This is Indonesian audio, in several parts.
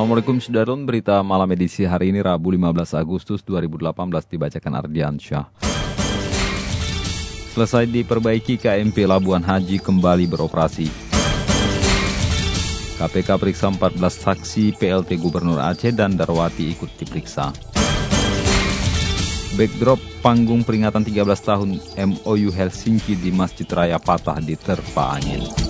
Assalamualaikum Sudarun, berita malam edisi hari ini Rabu 15 Agustus 2018 dibacakan Ardian Syah. Selesai diperbaiki KMP Labuan Haji kembali beroperasi. KPK periksa 14 saksi PLT Gubernur Aceh dan Darwati ikut diperiksa. Backdrop panggung peringatan 13 tahun MOU Helsinki di Masjid Raya Patah diterpa angin.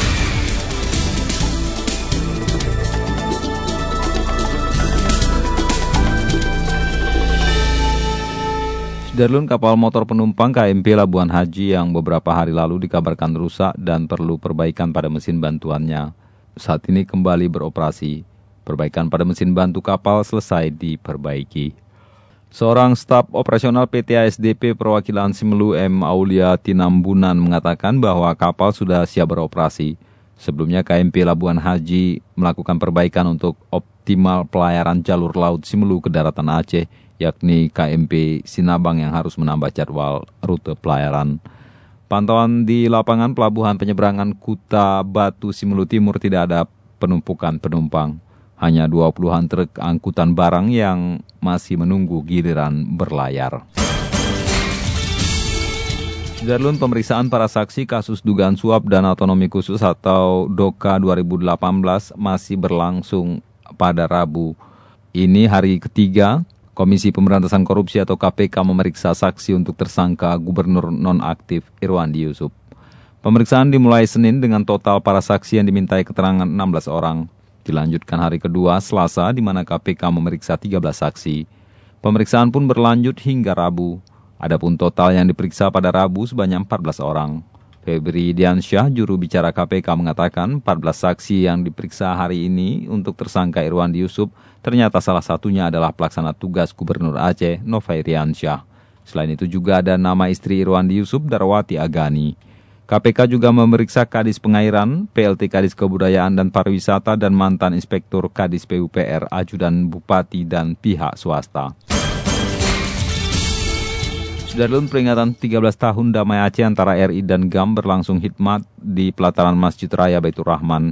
Darlun kapal motor penumpang KMP Labuan Haji yang beberapa hari lalu dikabarkan rusak dan perlu perbaikan pada mesin bantuannya. Saat ini kembali beroperasi. Perbaikan pada mesin bantu kapal selesai diperbaiki. Seorang staf operasional PT ASDP perwakilan Simelu M. Aulia Tinambunan mengatakan bahwa kapal sudah siap beroperasi. Sebelumnya KMP Labuan Haji melakukan perbaikan untuk optimal pelayaran jalur laut Simelu ke daratan Aceh yakni KMP Sinabang yang harus menambah jadwal rute pelayaran. Pantauan di lapangan pelabuhan penyeberangan Kuta Batu Simulu Timur tidak ada penumpukan penumpang. Hanya 20-an truk angkutan barang yang masih menunggu giliran berlayar. Darlun pemeriksaan para saksi kasus dugaan suap dan otonomi khusus atau DOKA 2018 masih berlangsung pada Rabu. Ini hari ketiga Komisi Pemberantasan Korupsi atau KPK memeriksa saksi untuk tersangka Gubernur nonaktif Irwandi Yusuf. Pemeriksaan dimulai Senin dengan total para saksi yang dimintai keterangan 16 orang. Dilanjutkan hari kedua Selasa di mana KPK memeriksa 13 saksi. Pemeriksaan pun berlanjut hingga Rabu. Adapun total yang diperiksa pada Rabu sebanyak 14 orang. Febri Diansyah, juru bicara KPK mengatakan 14 saksi yang diperiksa hari ini untuk tersangka Irwandi Yusuf ternyata salah satunya adalah pelaksana tugas Gubernur Aceh Nova Iriansyah. Selain itu juga ada nama istri Irwandi Yusuf Darwati Agani. KPK juga memeriksa Kadis Pengairan, PLT Kadis Kebudayaan dan Pariwisata dan mantan Inspektur Kadis PUPR, Ajudan Bupati dan pihak swasta. Sudarlun peringatan 13 tahun damai Aceh antara RI dan GAM berlangsung hikmat di pelataran Masjid Raya Baitur Rahman.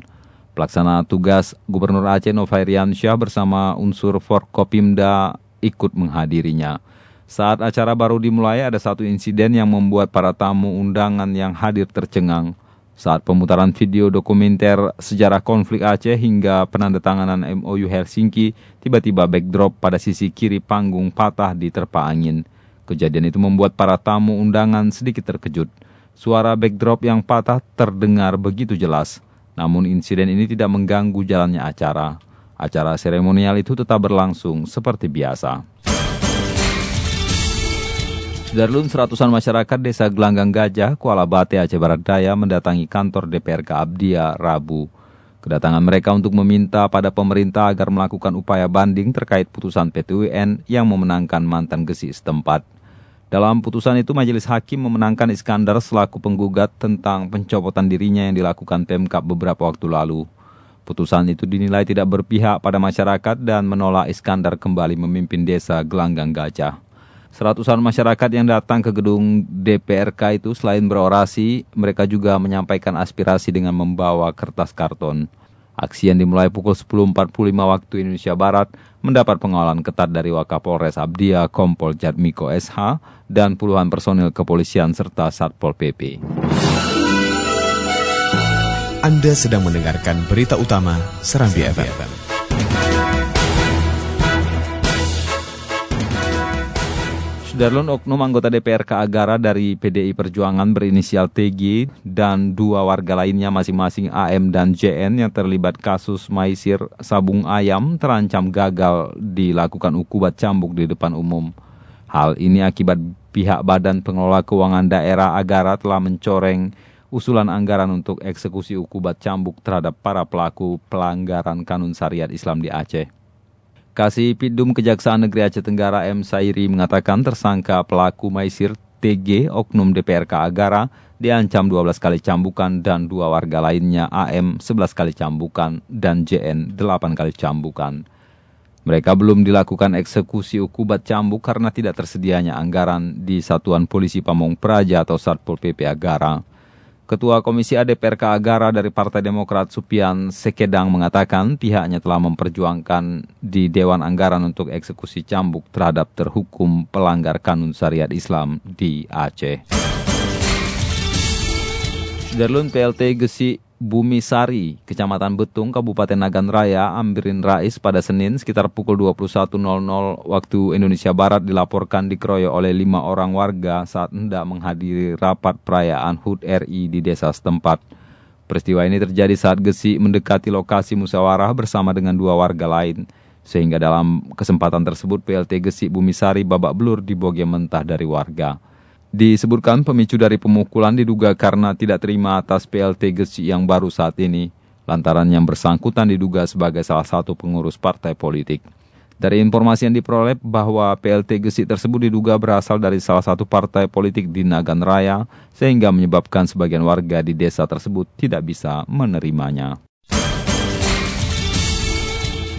Pelaksana tugas Gubernur Aceh Novairian Syah bersama unsur Forkopimda ikut menghadirinya. Saat acara baru dimulai ada satu insiden yang membuat para tamu undangan yang hadir tercengang. Saat pemutaran video dokumenter sejarah konflik Aceh hingga penandatanganan MOU Helsinki, tiba-tiba backdrop pada sisi kiri panggung patah di terpa angin. Kejadian itu membuat para tamu undangan sedikit terkejut. Suara backdrop yang patah terdengar begitu jelas. Namun insiden ini tidak mengganggu jalannya acara. Acara seremonial itu tetap berlangsung seperti biasa. Darlun seratusan masyarakat desa Gelanggang Gajah, Kuala Bate, Aceh Barat Daya mendatangi kantor DPRK Abdia Rabu. Kedatangan mereka untuk meminta pada pemerintah agar melakukan upaya banding terkait putusan PTUN yang memenangkan mantan gesi setempat. Dalam putusan itu majelis hakim memenangkan Iskandar selaku penggugat tentang pencopotan dirinya yang dilakukan Pemkap beberapa waktu lalu. Putusan itu dinilai tidak berpihak pada masyarakat dan menolak Iskandar kembali memimpin desa Gelanggang Gajah. Seratusan masyarakat yang datang ke gedung DPRK itu selain berorasi, mereka juga menyampaikan aspirasi dengan membawa kertas karton. Aksi yang dimulai pukul 10.45 waktu Indonesia Barat mendapat pengawalan ketat dari Wakapolres Abdia, Kompol Jadmiko SH, dan puluhan personil kepolisian serta Satpol PP. Anda sedang mendengarkan berita utama Serambi FM. Sudarlun oknum anggota DPR Keagara dari PDI Perjuangan berinisial TG dan dua warga lainnya masing-masing AM dan JN yang terlibat kasus maisir sabung ayam terancam gagal dilakukan ukubat cambuk di depan umum. Hal ini akibat pihak Badan Pengelola Keuangan Daerah Agara telah mencoreng usulan anggaran untuk eksekusi ukubat cambuk terhadap para pelaku pelanggaran kanun syariat Islam di Aceh. Kasih Pidum Kejaksaan Negeri Aceh Tenggara M. Sairi mengatakan tersangka pelaku Maisir TG Oknum DPRK Agara diancam 12 kali cambukan dan dua warga lainnya AM 11 kali cambukan dan JN 8 kali cambukan. Mereka belum dilakukan eksekusi ukubat cambuk karena tidak tersedianya anggaran di Satuan Polisi Pamong Praja atau Satpol PP Agara. Ketua Komisi ADPRK Agara dari Partai Demokrat Supian Sekedang mengatakan pihaknya telah memperjuangkan di Dewan Anggaran untuk eksekusi cambuk terhadap terhukum pelanggar kanun syariat Islam di Aceh. Darlun PLT Gesi Bumi Sari, Kecamatan Betung, Kabupaten Nagan Raya, Ambirin Rais pada Senin sekitar pukul 21.00 waktu Indonesia Barat dilaporkan dikeroyok oleh lima orang warga saat hendak menghadiri rapat perayaan HUT RI di desa setempat. Peristiwa ini terjadi saat Gesi mendekati lokasi musyawarah bersama dengan dua warga lain. Sehingga dalam kesempatan tersebut PLT Gesi Bumi Sari babak belur diboge mentah dari warga. Disebutkan pemicu dari pemukulan diduga karena tidak terima atas PLT Gesi yang baru saat ini, lantaran yang bersangkutan diduga sebagai salah satu pengurus partai politik. Dari informasi yang diperoleh bahwa PLT Gesi tersebut diduga berasal dari salah satu partai politik di Nagan Raya, sehingga menyebabkan sebagian warga di desa tersebut tidak bisa menerimanya.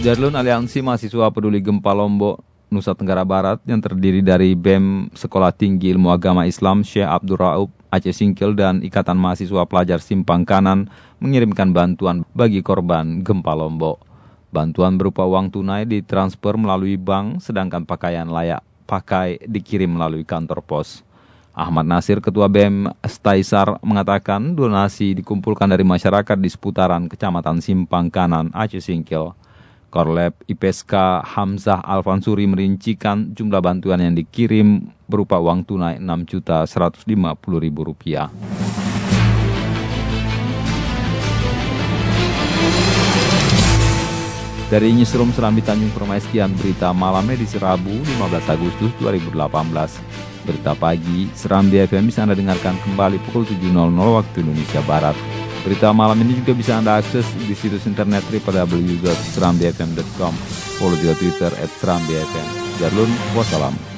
Darlun Aliansi Mahasiswa Peduli Gempa Lombok Nusa Tenggara Barat yang terdiri dari BEM Sekolah Tinggi Ilmu Agama Islam Syekh Abdul Raub Aceh Singkil dan Ikatan Mahasiswa Pelajar Simpang Kanan mengirimkan bantuan bagi korban gempa Lombok. Bantuan berupa uang tunai ditransfer melalui bank sedangkan pakaian layak pakai dikirim melalui kantor pos. Ahmad Nasir, Ketua BEM Staisar, mengatakan donasi dikumpulkan dari masyarakat di seputaran Kecamatan Simpang Kanan, Aceh Singkil. Korlap IPSK Hamzah Alfansuri merincikan jumlah bantuan yang dikirim berupa uang tunai Rp6.150.000. rupiah. Dari Newsroom Serambi Tanjung Permai sekian berita malam edisi Rabu 15 Agustus 2018. Berita pagi Serambi FM bisa Anda dengarkan kembali pukul 7.00 waktu Indonesia Barat. Berita malam ini juga bisa Anda akses di situs internet www.serambifm.com. Follow juga Twitter at serambifm. Darlun, wassalam.